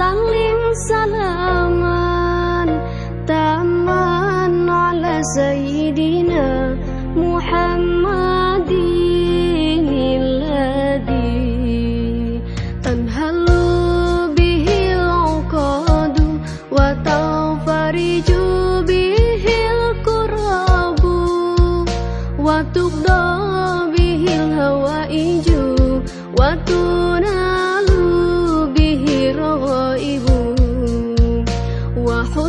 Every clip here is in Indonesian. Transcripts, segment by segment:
saling salaman taman ala sayyidina Muhammadin alladhi tanhalu bihi al-uqadu wa tawfariju bihi al-kurabu wa tugda bihi al-hawaiju wa tugda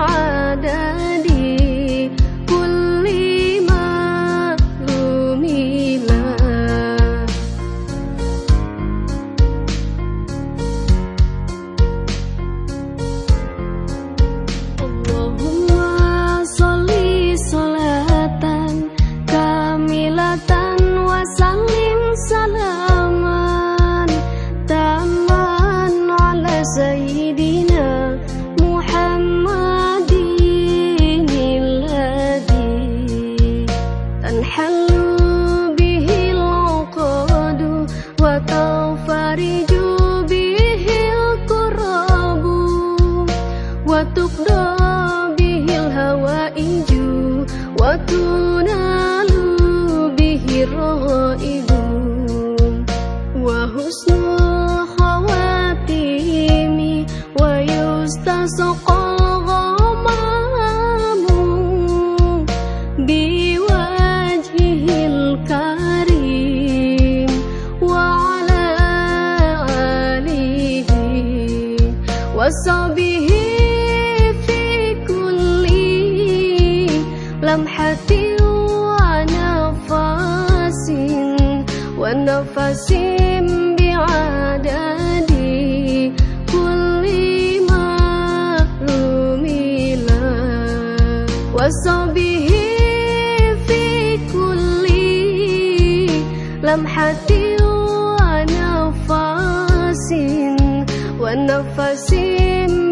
بعدد وتنال به الرغائب وحسن الخواتيم ويستسقى الغمام بوجهه الكريم وعلى آله وصحبه dalam hati wa nafasin wa nafasin bi'adadi kulli ma'lumila wa sabihi fi kulli lam hati wa nafasin wa nafasin